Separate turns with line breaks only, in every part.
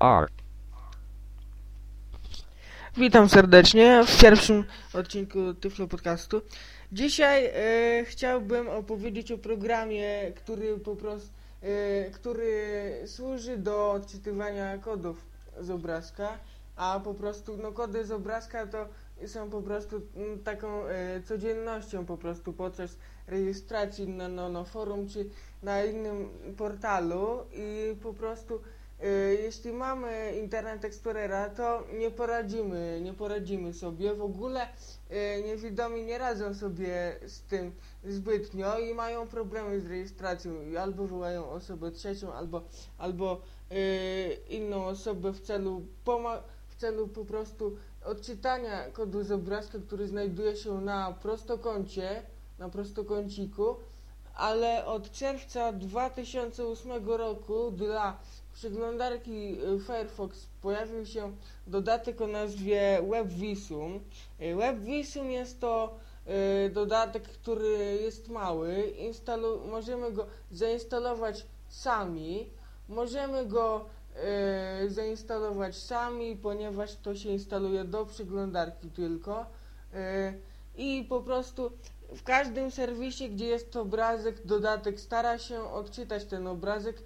R.
Witam serdecznie w pierwszym odcinku Tyflo Podcastu. Dzisiaj e, chciałbym opowiedzieć o programie, który po prostu, e, który służy do odczytywania kodów z obrazka, a po prostu no, kody z obrazka to są po prostu mm, taką e, codziennością po prostu podczas rejestracji na, na, na forum czy na innym portalu i po prostu jeśli mamy Internet Explorera, to nie poradzimy, nie poradzimy sobie. W ogóle y, niewidomi nie radzą sobie z tym zbytnio i mają problemy z rejestracją albo wołają osobę trzecią, albo, albo y, inną osobę w celu, w celu po prostu odczytania kodu z obrazka, który znajduje się na prostokącie, na prostokąciku, ale od czerwca 2008 roku dla przeglądarki y, Firefox pojawił się dodatek o nazwie WebVisum. Y, WebVisum jest to y, dodatek, który jest mały. Instalu możemy go zainstalować sami. Możemy go zainstalować sami, ponieważ to się instaluje do przeglądarki tylko. I po prostu w każdym serwisie, gdzie jest obrazek, dodatek stara się odczytać ten obrazek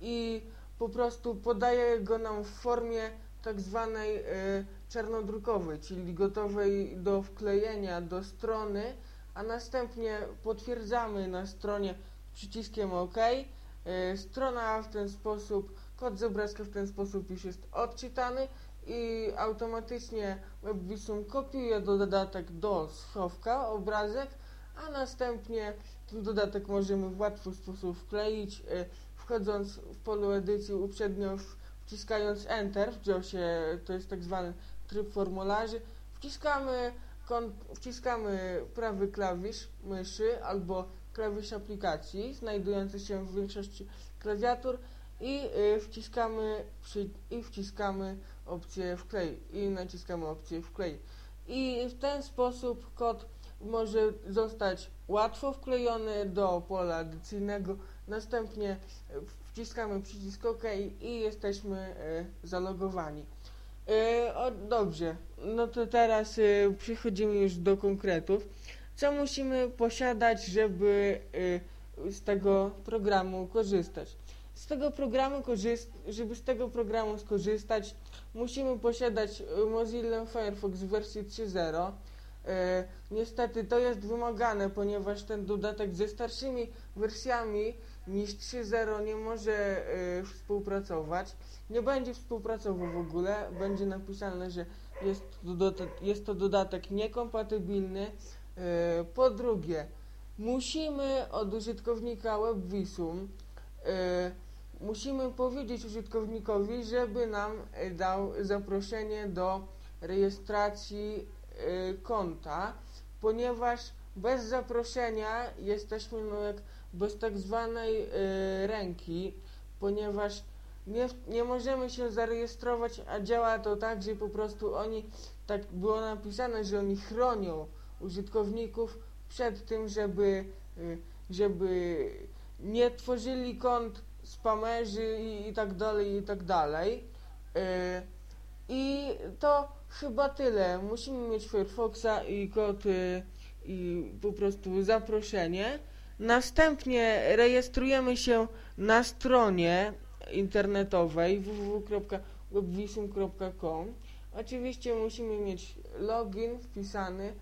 i po prostu podaje go nam w formie tak zwanej y, czarnodrukowej, czyli gotowej do wklejenia do strony, a następnie potwierdzamy na stronie przyciskiem OK. Y, strona w ten sposób, kod z obrazka w ten sposób już jest odczytany i automatycznie WebVisum kopiuje do dodatek do schowka obrazek, a następnie ten dodatek możemy w łatwy sposób wkleić. Wchodząc w polu edycji uprzednio wciskając Enter w JOSie, to jest tak zwany tryb formularzy, wciskamy, wciskamy prawy klawisz myszy albo klawisz aplikacji znajdujący się w większości klawiatur i y, wciskamy przy, i wciskamy opcję wklej i naciskamy opcję wklej. I w ten sposób kod może zostać łatwo wklejony do pola edycyjnego Następnie e, wciskamy przycisk OK i jesteśmy e, zalogowani. E, o, dobrze, no to teraz przechodzimy już do konkretów. Co musimy posiadać, żeby z tego programu korzystać? Z tego programu żeby z tego programu skorzystać, musimy posiadać Mozilla Firefox w wersji 3.0 E, niestety to jest wymagane, ponieważ ten dodatek ze starszymi wersjami niż 3.0 nie może e, współpracować. Nie będzie współpracował w ogóle. Będzie napisane, że jest to, dodatek, jest to dodatek niekompatybilny. E, po drugie, musimy od użytkownika WebVisum e, musimy powiedzieć użytkownikowi, żeby nam dał zaproszenie do rejestracji Y, konta, ponieważ bez zaproszenia jesteśmy no jak bez tak zwanej y, ręki, ponieważ nie, nie możemy się zarejestrować, a działa to tak, że po prostu oni, tak było napisane, że oni chronią użytkowników przed tym, żeby, y, żeby nie tworzyli kont spamerzy i, i tak dalej, i tak dalej. I to chyba tyle. Musimy mieć Firefoxa i kod i po prostu zaproszenie. Następnie rejestrujemy się na stronie internetowej www.webvisum.com. Oczywiście musimy mieć login wpisany,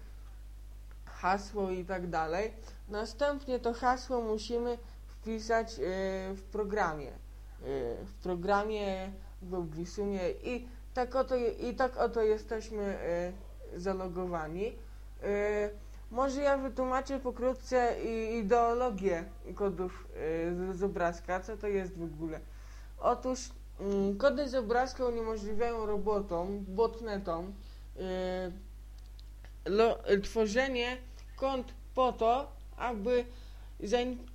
hasło i tak dalej. Następnie to hasło musimy wpisać e, w programie. E, w programie w Webvisumie i tak oto, i tak oto jesteśmy y, zalogowani. Y, może ja wytłumaczę pokrótce ideologię kodów y, z, obrazka, co to jest w ogóle. Otóż y, kody z obrazka uniemożliwiają robotom, botnetom y, tworzenie kont po to, aby,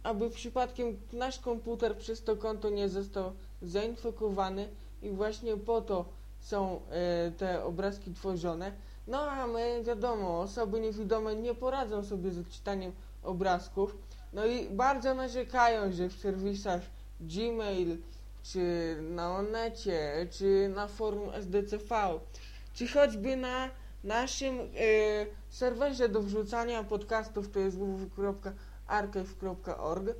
aby przypadkiem nasz komputer przez to konto nie został zainfekowany i właśnie po to są e, te obrazki tworzone. No a my, wiadomo, osoby niewidome nie poradzą sobie z odczytaniem obrazków. No i bardzo narzekają, że w serwisach Gmail, czy na Onecie, czy na forum SDCV, czy choćby na naszym e, serwerze do wrzucania podcastów, to jest www.archive.org, e,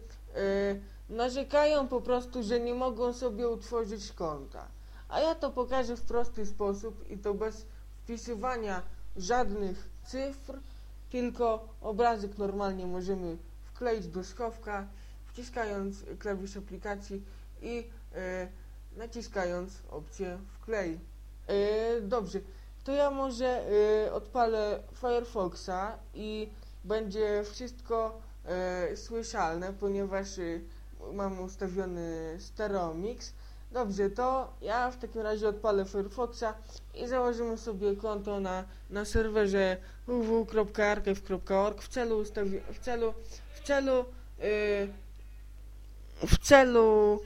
narzekają po prostu, że nie mogą sobie utworzyć konta. A ja to pokażę w prosty sposób i to bez wpisywania żadnych cyfr, tylko obrazek normalnie możemy wkleić do schowka, wciskając klawisz aplikacji i e, naciskając opcję wklej. E, dobrze, to ja może e, odpalę Firefoxa i będzie wszystko słyszalne, ponieważ mam ustawiony stereo mix. Dobrze, to ja w takim razie odpalę Firefoxa i założymy sobie konto na, na serwerze www.archive.org w celu ustawi- w celu w celu yy, w celu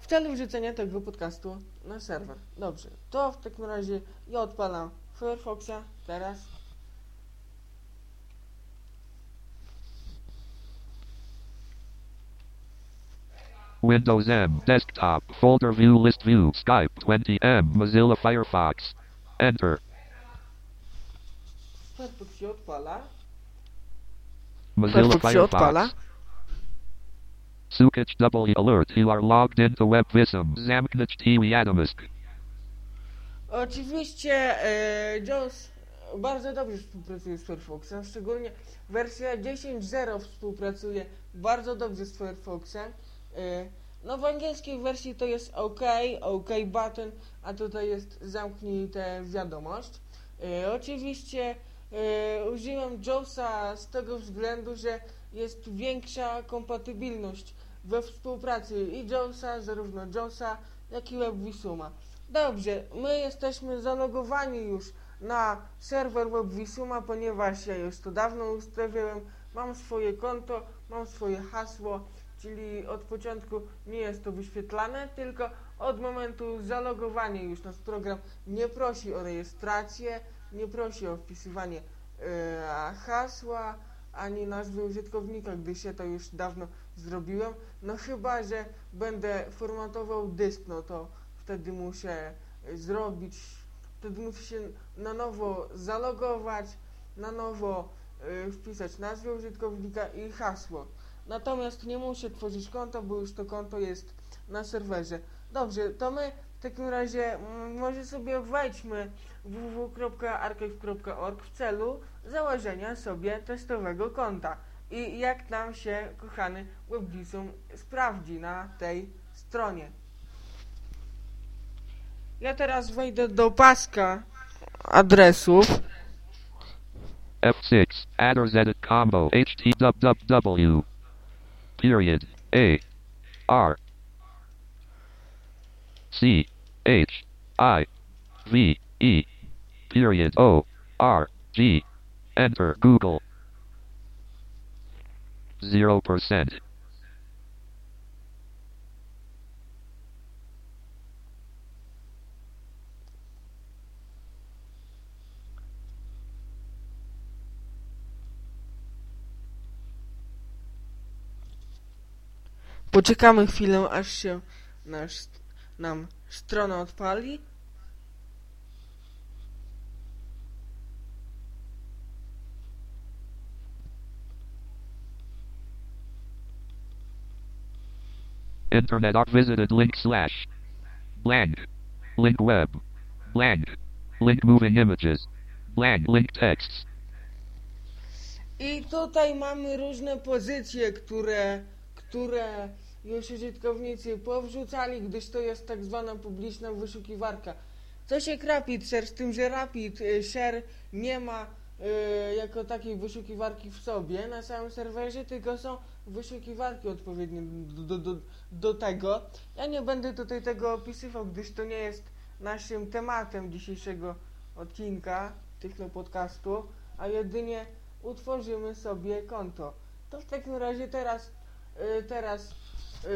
w celu wrzucenia tego podcastu na serwer. Dobrze, to w takim razie ja odpalam Firefoxa teraz.
Windows M, desktop, folder view, list view, Skype 20M, Mozilla Firefox. Enter.
Firefox się odpala.
Mozilla
Firefox się odpala.
Firefox. Sukich double alert. You are logged into WebVisum. Zamknąć TV Atomisk.
Oczywiście e, JAWS bardzo dobrze współpracuje z Firefoxem, szczególnie wersja 10.0 współpracuje bardzo dobrze z Firefoxem. E, no w angielskiej wersji to jest OK, OK button, a tutaj jest zamknij tę wiadomość. E, oczywiście e, użyłem JAWSa z tego względu, że jest większa kompatybilność we współpracy i JAWSa, zarówno JAWSa, jak i WebVisuma. Dobrze, my jesteśmy zalogowani już na serwer WebVisuma, ponieważ ja już to dawno ustawiłem, mam swoje konto, mam swoje hasło, czyli od początku nie jest to wyświetlane, tylko od momentu zalogowania już nasz program nie prosi o rejestrację, nie prosi o wpisywanie e, hasła, ani nazwy użytkownika, gdyż ja to już dawno zrobiłem. No chyba, że będę formatował dysk, no to wtedy muszę zrobić, wtedy muszę się na nowo zalogować, na nowo e, wpisać nazwę użytkownika i hasło. Natomiast nie muszę tworzyć konta, bo już to konto jest na serwerze. Dobrze, to my w takim razie mm, może sobie wejdźmy www.archive.org w celu założenia sobie testowego konta. I jak nam się, kochany WebVisum sprawdzi na tej stronie. Ja teraz wejdę do paska adresów.
F6. Adders edit combo. HTWW. Period. A. R. C. H. I. V. E. Period. O. R. G. Enter. Google. Zero percent.
Poczekamy chwilę, aż się nasz, nam strona odpali.
Internet visited link slash blank link web blank link moving images blank link texts
I tutaj mamy różne pozycje, które, które już użytkownicy powrzucali, gdyż to jest tak zwana publiczna wyszukiwarka. Co się Rapid Share, z tym, że Rapid y, Share nie ma y, jako takiej wyszukiwarki w sobie na samym serwerze, tylko są wyszukiwarki odpowiednie do, do, do, tego. Ja nie będę tutaj tego opisywał, gdyż to nie jest naszym tematem dzisiejszego odcinka Tyflo Podcastu, a jedynie utworzymy sobie konto. To w takim razie teraz, teraz y,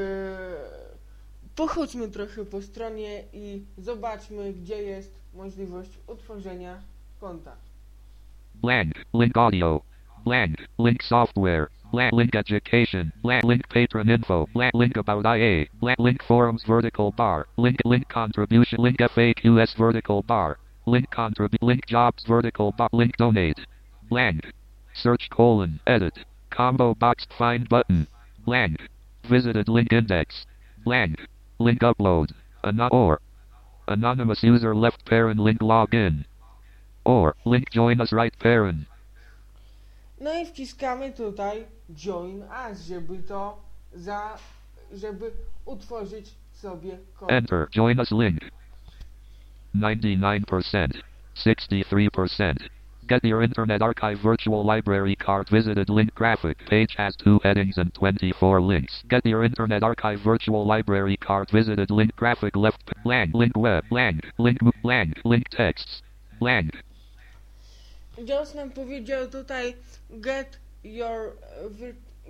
pochodźmy trochę po stronie i zobaczmy, gdzie jest możliwość utworzenia konta.
blank link audio blank link software Blank link education. Blank link patron info. Blank link about IA. Blank link forums vertical bar. Link link contribution. Link FAQs vertical bar. Link contribute. Link jobs vertical bar. Link donate. Blank. Search colon. Edit. Combo box find button. Blank. Visited link index. Blank. Link upload. Ano- or. Anonymous user left parent link login. Or link join us right parent.
No i wciskamy tutaj Join Us, żeby to za, żeby utworzyć sobie konto.
Enter. Join us link. 99%. 63%. Get your Internet Archive Virtual Library card visited link graphic page has two headings and 24 links. Get your Internet Archive Virtual Library card visited link graphic left blank link web blank link blank link texts blank
nam powiedział tutaj get your,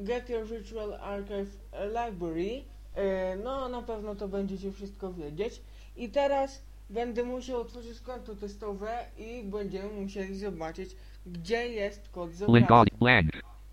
get your virtual archive library. No, na pewno to będziecie wszystko wiedzieć. I teraz będę musiał otworzyć konto testowe i będziemy musieli zobaczyć, gdzie jest kod
link audio blank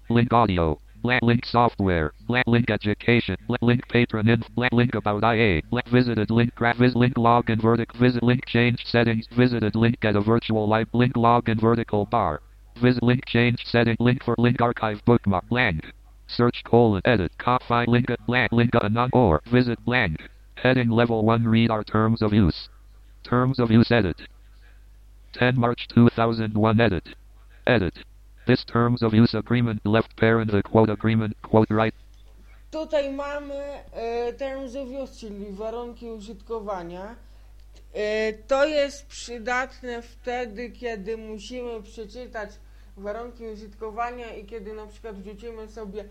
link audio blank link software blank link education blank link patron inf blank link about IA blank visited link graph vis link login vertic visit link change settings visited link get a virtual live link login vertical bar visit link change setting link for link archive bookmark blank search colon edit copy link at blank link anon uh, or visit blank heading level 1 read our terms of use terms of use edit 10 March 2001 edit edit this terms of use agreement left parent the quote agreement quote right
Tutaj mamy e, terms of use, czyli warunki użytkowania. E, to jest przydatne wtedy, kiedy musimy przeczytać warunki użytkowania i kiedy na przykład wrzucimy sobie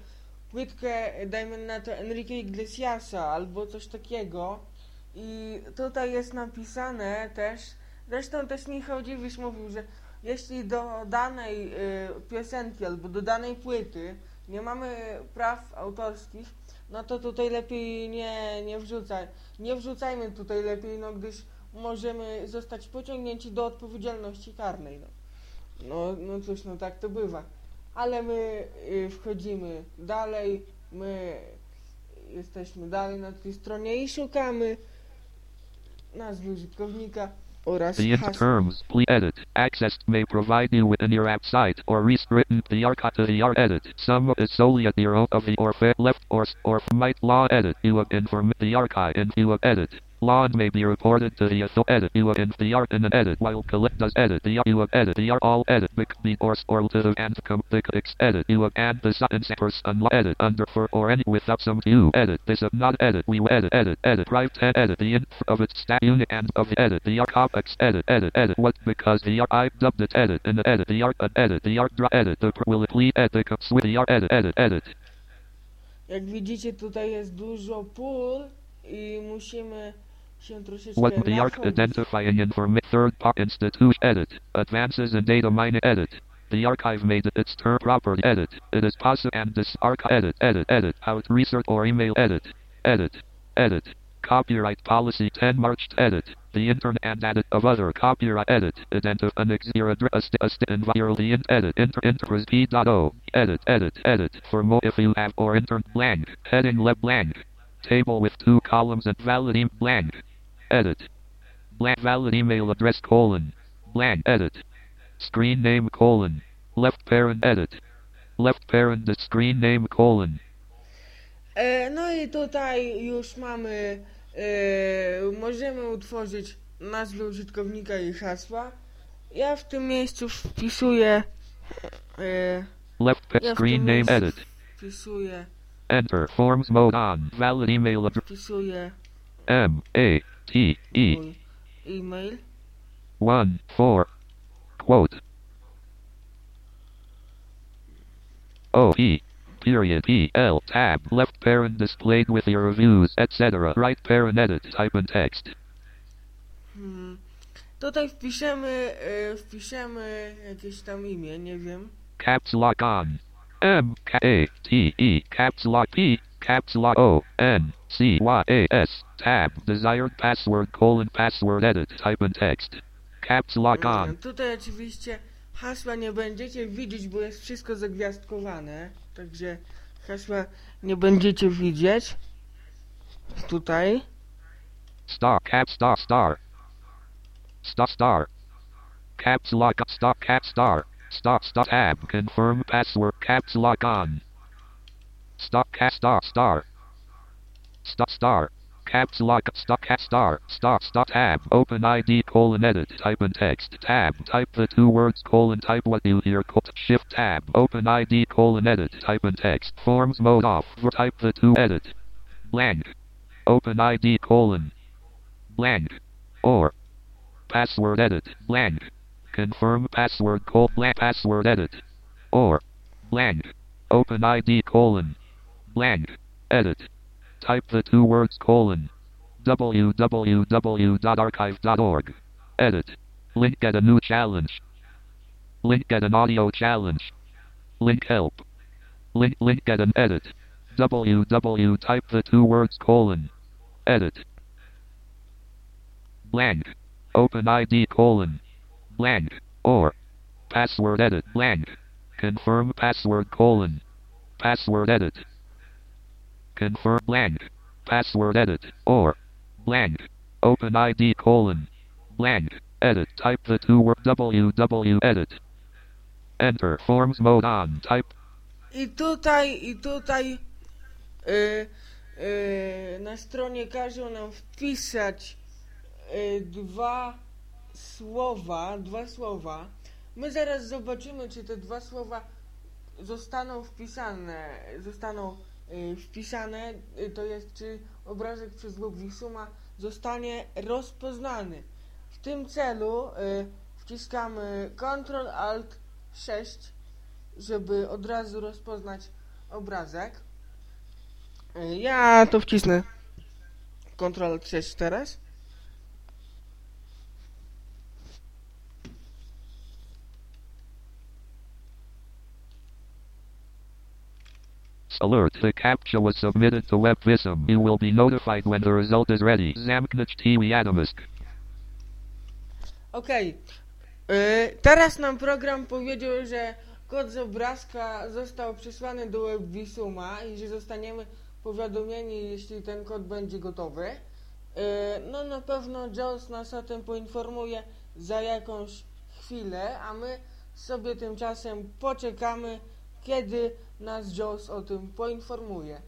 płytkę, dajmy na to Enrique Iglesiasa albo coś takiego. I tutaj jest napisane też, zresztą też Michał Dziwisz mówił, że jeśli do danej y, piosenki albo do danej płyty nie mamy praw autorskich, no to tutaj lepiej nie, nie wrzucaj, nie wrzucajmy tutaj lepiej, no gdyż możemy zostać pociągnięci do odpowiedzialności karnej. No, no, no cóż, no tak to bywa. Ale my y, wchodzimy dalej, my jesteśmy dalej na tej stronie i szukamy nazwy użytkownika oraz
The terms, please edit. Accessed may provide you within your app site or rewritten the archive to the R edit. Some is solely at your own of the or left or or might law edit. You have inform the archive and you have edit. Law may be reported to the author edit. You in the art in an edit while collect does edit. The you edit. The all edit. Bec the or or to the and com the x edit. You add the sentence person edit under for or any without some you edit. This of not edit. We edit edit edit. Right 10 edit. The int of its stat unit and of the edit. The R complex edit edit edit. What because the R I dubbed it edit in the edit. The R uh, edit. The R draw edit. The will it lead edit. With the R edit edit edit.
Jak widzicie, tutaj jest dużo pól i musimy
What the arc
nachodzić.
identifying information third part institute edit? Advances in data mining edit. The archive made its term property edit. It is possible and this archive edit edit edit out research or email edit. Edit. Edit. Copyright policy 10 March edit. The internet and edit of other copyright edit. Identify an exir address environment edit inter inter p.o edit edit edit. For more if you have or intern blank. Heading left blank. Table with two columns and valid blank edit. Blank valid email address colon. Blank edit. Screen name colon. Left parent edit. Left parent the screen name colon.
E, no i tutaj już mamy, e, możemy utworzyć nazwę użytkownika i hasła. Ja w tym miejscu wpisuję, e,
left
ja
screen name edit.
wpisuję,
enter forms mode on. Valid email address
wpisuję.
M a e
mój e-mail.
one four. Quote. O P period P L. Tab. Left parent displayed with your reviews etc right parent edit type in text.
Hmm. Tutaj wpiszemy, e, wpiszemy jakieś tam imię, nie wiem.
caps lock on. M K A T E. Caps lock P caps lock O N C Y A S tab desired password colon password edit type in text caps lock on
Mm, Tutaj oczywiście hasła nie będziecie widzieć, bo jest wszystko zagwiazdkowane. Także hasła nie będziecie widzieć. Tutaj.
Star, cap, star, star. Star, star. Caps lock, stop, cap, star. Stop, stop, tab, confirm password, caps lock on. Stop, cap, star, star. Stop, star. Caps lock, stop, cap, star. Stop, stop, tab, open ID, colon, edit, type in text, tab, type the two words, colon, type what you hear, co- shift, tab, open ID, colon, edit, type in text, forms mode off, type the two, edit, blank, open ID, colon, blank, or. Password edit. Blank. Confirm password call blank password edit. Or. Blank. Open ID colon blank edit. Type the two words colon. Www.archive.org edit. Link get a new challenge. Link get an audio challenge. Link help. Link link get an edit. Www type the two words colon. Edit. Blank open ID colon. Blank or. Password edit. Blank confirm password colon. Password edit confirm blank. Password edit or blank. Open ID colon. Blank. Edit. Type the two word www edit. Enter. Forms mode on. Type.
I tutaj, i tutaj y, y, na stronie każą nam wpisać y, dwa słowa, dwa słowa. My zaraz zobaczymy, czy te dwa słowa zostaną wpisane, zostaną wpisane, y, to jest, czy obrazek przez Wisuma zostanie rozpoznany. W tym celu y, wciskamy Ctrl Alt 6 żeby od razu rozpoznać obrazek. Y, Ja to wcisnę Ctrl 6 teraz.
Alert, the captcha was submitted to WebVisum. You will be notified when the result is ready. Zamknąć TV Atomisk.
Okej. Y, Teraz nam program powiedział, że kod z obrazka został przesłany do WebVisuma i że zostaniemy powiadomieni, jeśli ten kod będzie gotowy. Y, No na pewno Jones nas o tym poinformuje za jakąś chwilę, a my sobie tymczasem poczekamy, kiedy nas Jones o tym poinformuje.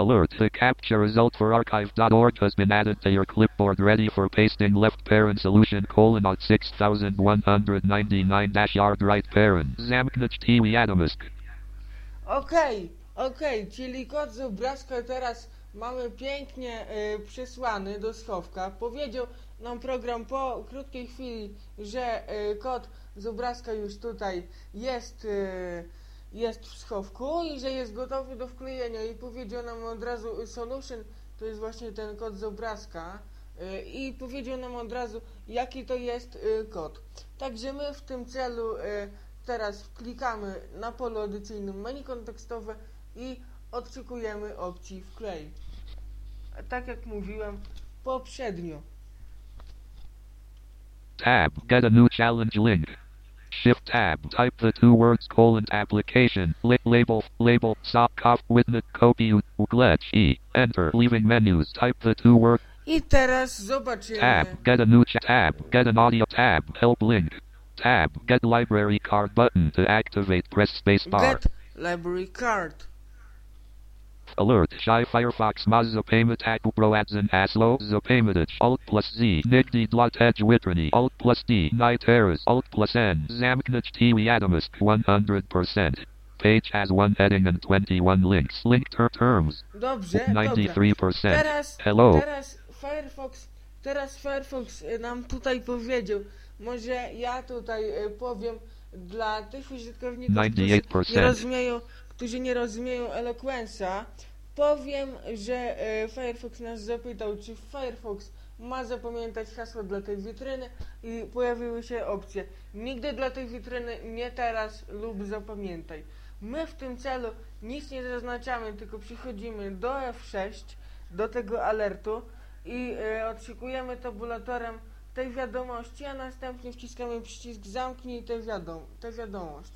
Alert, the captcha result for archive.org has been added to your clipboard ready for pasting left parent solution colon at 6199 dash yard right parent. Zamknąć TV Atomisk.
Okej, okej, czyli kod z obrazka teraz mamy pięknie y, przesłany do schowka. Powiedział nam program po krótkiej chwili, że y, kod z obrazka już tutaj jest, y, jest w schowku i że jest gotowy do wklejenia i powiedział nam od razu y, solution, to jest właśnie ten kod z obrazka y, i powiedział nam od razu jaki to jest y, kod. Także my w tym celu y, teraz klikamy na polu edycyjnym menu kontekstowe i odczekujemy opcji wklej. Tak jak mówiłem poprzednio.
Tab, get a new challenge link. Shift tab, type the two words colon application, li- label, label, stop, cough, the copy, glitch, e, enter, leaving menus, type the two words.
I teraz zobaczymy.
tab, get a new ch- tab, get an audio tab, help link, tab, get library card button to activate, press space bar.
Get library card.
Alert, Shy Firefox Mazza Payment Apple Pro Adzan Aslo, Zapaymedich, Alt plus Z, Nigdi Dlot Edge Witrany, Alt plus D, Niteras, Alt plus N, Zamknich TV Atomisk, 100%. Page has one heading and 21 links. Link ter- terms,
Dobrze,
93%.
Teraz,
Hello.
teraz Firefox, teraz Firefox nam tutaj powiedział, może ja tutaj powiem dla tych użytkowników, którzy nie
98%.
rozumieją, którzy nie rozumieją Eloquence'a, powiem, że y, Firefox nas zapytał, czy Firefox ma zapamiętać hasło dla tej witryny i pojawiły się opcje nigdy dla tej witryny, nie teraz lub zapamiętaj. My w tym celu nic nie zaznaczamy, tylko przychodzimy do F6, do tego alertu i e, odszukujemy tabulatorem tej wiadomości, a następnie wciskamy przycisk zamknij tę wiadom tę wiadomość.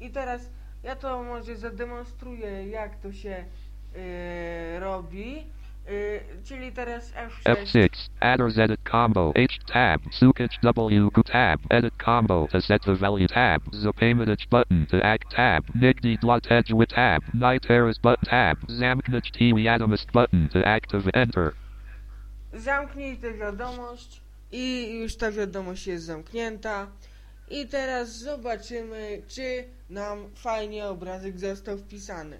I teraz ja to może zademonstruję, jak to się e, robi. E, czyli teraz F6.
F6. Adders edit combo. H tab. Sukich W tab. Edit combo to set the value tab. Zapamiętać button to act tab. Nigdy dot edge with tab. Niteris button tab. Zamknąć TV Atomist button to active enter.
Zamknij tę wiadomość i już ta wiadomość jest zamknięta. I teraz zobaczymy, czy nam fajnie obrazek został wpisany.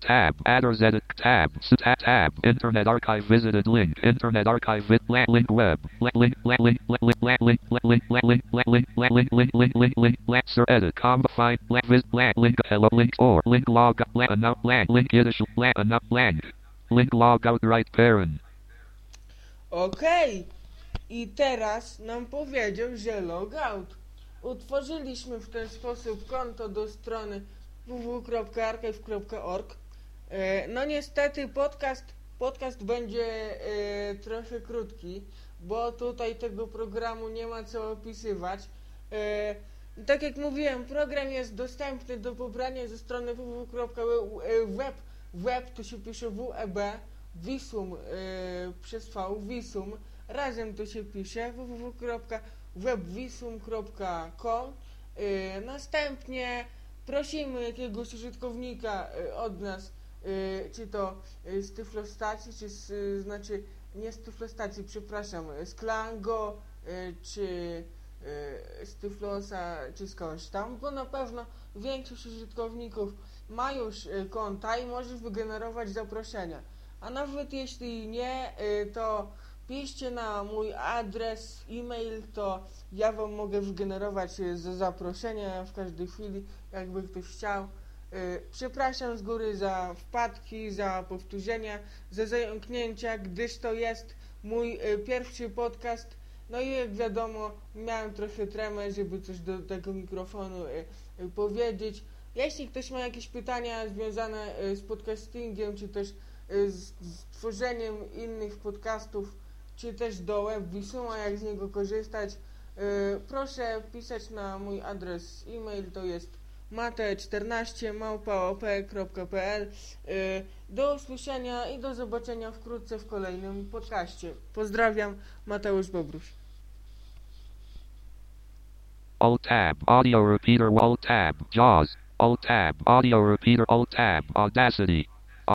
Tab. Adders edit tab. Tab. Tab. Internet archive visited link. Internet archive vid link web. Bla link bla link bla link bla link bla link bla link bla link bla link link link link link bla sir edit comma find bla vis bla link hello link or link log bla enough blank link initial bla enough blank. Link log out right parent.
Okej. I teraz nam powiedział, że logout. Utworzyliśmy w ten sposób konto do strony www.archive.org. E, No niestety podcast, podcast będzie e, trochę krótki, bo tutaj tego programu nie ma co opisywać. E, tak jak mówiłem, program jest dostępny do pobrania ze strony www.web. Web to się pisze WEB, Visum e, przez V, Visum, razem to się pisze www.webvisum.com. E, następnie prosimy jakiegoś użytkownika e, od nas, e, czy to e, z Tyflostacji, czy z, e, znaczy nie z Tyflostacji, przepraszam, z Klango, e, czy z Tyflosa, czy skądś tam, bo na pewno większość użytkowników ma już konta i może wygenerować zaproszenia. A nawet jeśli nie, to piszcie na mój adres e-mail, to ja wam mogę wygenerować e, za zaproszenia w każdej chwili, jakby ktoś chciał. E, Przepraszam z góry za wpadki, za powtórzenia, za zająknięcia, gdyż to jest mój e, pierwszy podcast. No i jak wiadomo, miałem trochę tremę, żeby coś do tego mikrofonu powiedzieć. Jeśli ktoś ma jakieś pytania związane z podcastingiem, czy też z tworzeniem innych podcastów, czy też do WebVisuma, jak z niego korzystać, e, proszę pisać na mój adres e-mail, to jest mate14 małpaop.pl E, Do usłyszenia i do zobaczenia wkrótce w kolejnym podcaście. Pozdrawiam, Mateusz Bobruś.
Alt tab. Audio repeater. Alt tab. JAWS. Alt tab. Audio repeater. Alt tab. Audacity.